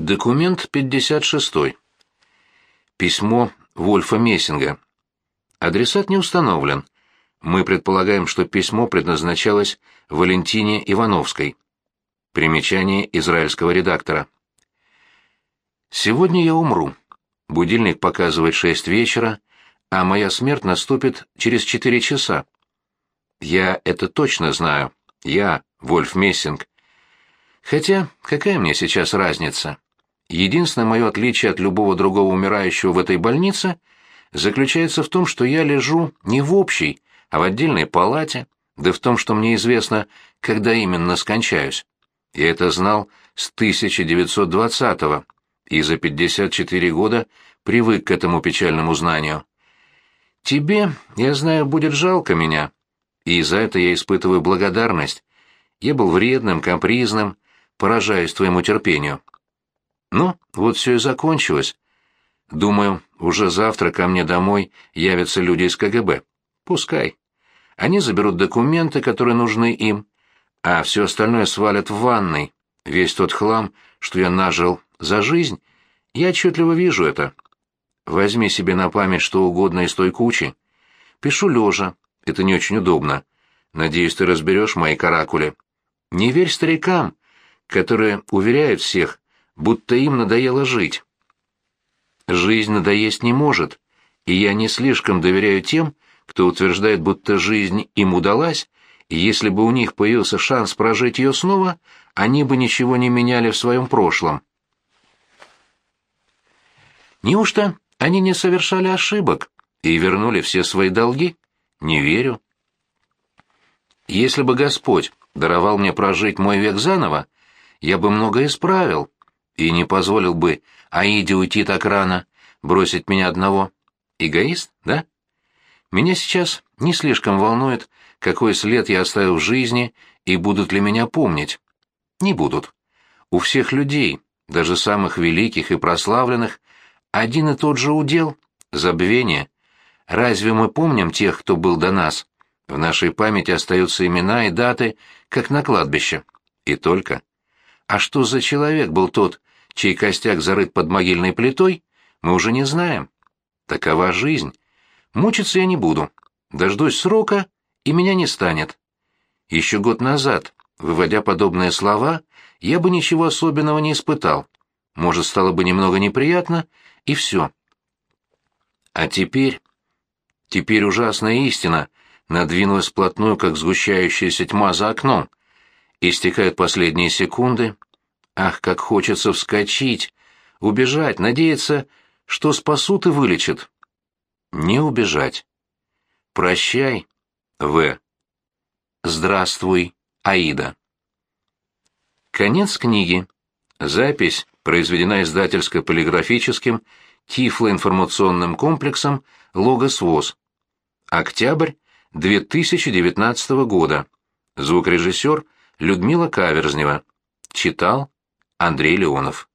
Документ 56. Письмо Вольфа Мессинга. Адресат не установлен. Мы предполагаем, что письмо предназначалось Валентине Ивановской. Примечание израильского редактора. Сегодня я умру. Будильник показывает шесть вечера, а моя смерть наступит через четыре часа. Я это точно знаю. Я, Вольф Мессинг. Хотя, какая мне сейчас разница? Единственное мое отличие от любого другого умирающего в этой больнице заключается в том, что я лежу не в общей, а в отдельной палате, да в том, что мне известно, когда именно скончаюсь. Я это знал с 1920-го и за 54 года привык к этому печальному знанию. Тебе, я знаю, будет жалко меня, и за это я испытываю благодарность. Я был вредным, капризным, поражаюсь твоему терпению. Ну, вот все и закончилось. Думаю, уже завтра ко мне домой явятся люди из КГБ. Пускай. Они заберут документы, которые нужны им, а все остальное свалят в ванной. Весь тот хлам, что я нажил за жизнь, я отчетливо вижу это. Возьми себе на память что угодно из той кучи. Пишу лежа, это не очень удобно. Надеюсь, ты разберешь мои каракули. Не верь старикам, которые уверяют всех, будто им надоело жить. Жизнь надоесть не может, и я не слишком доверяю тем, кто утверждает, будто жизнь им удалась, и если бы у них появился шанс прожить ее снова, они бы ничего не меняли в своем прошлом. Неужто они не совершали ошибок и вернули все свои долги? Не верю. Если бы Господь даровал мне прожить мой век заново, я бы многое исправил, и не позволил бы Аиде уйти так рано, бросить меня одного. Эгоист, да? Меня сейчас не слишком волнует, какой след я оставил в жизни и будут ли меня помнить. Не будут. У всех людей, даже самых великих и прославленных, один и тот же удел — забвение. Разве мы помним тех, кто был до нас? В нашей памяти остаются имена и даты, как на кладбище. И только. А что за человек был тот, чей костяк зарыт под могильной плитой, мы уже не знаем. Такова жизнь. Мучиться я не буду. Дождусь срока, и меня не станет. Еще год назад, выводя подобные слова, я бы ничего особенного не испытал. Может, стало бы немного неприятно, и все. А теперь... Теперь ужасная истина надвинулась вплотную, как сгущающаяся тьма за окном. Истекают последние секунды. Ах, как хочется вскочить, убежать, надеяться, что спасут и вылечат. Не убежать. Прощай, В. Здравствуй, Аида. Конец книги. Запись произведена издательско-полиграфическим тифлоинформационным комплексом «Логос ВОЗ». Октябрь 2019 года. Звукорежиссер Людмила Каверзнева. Читал Андрей Леонов.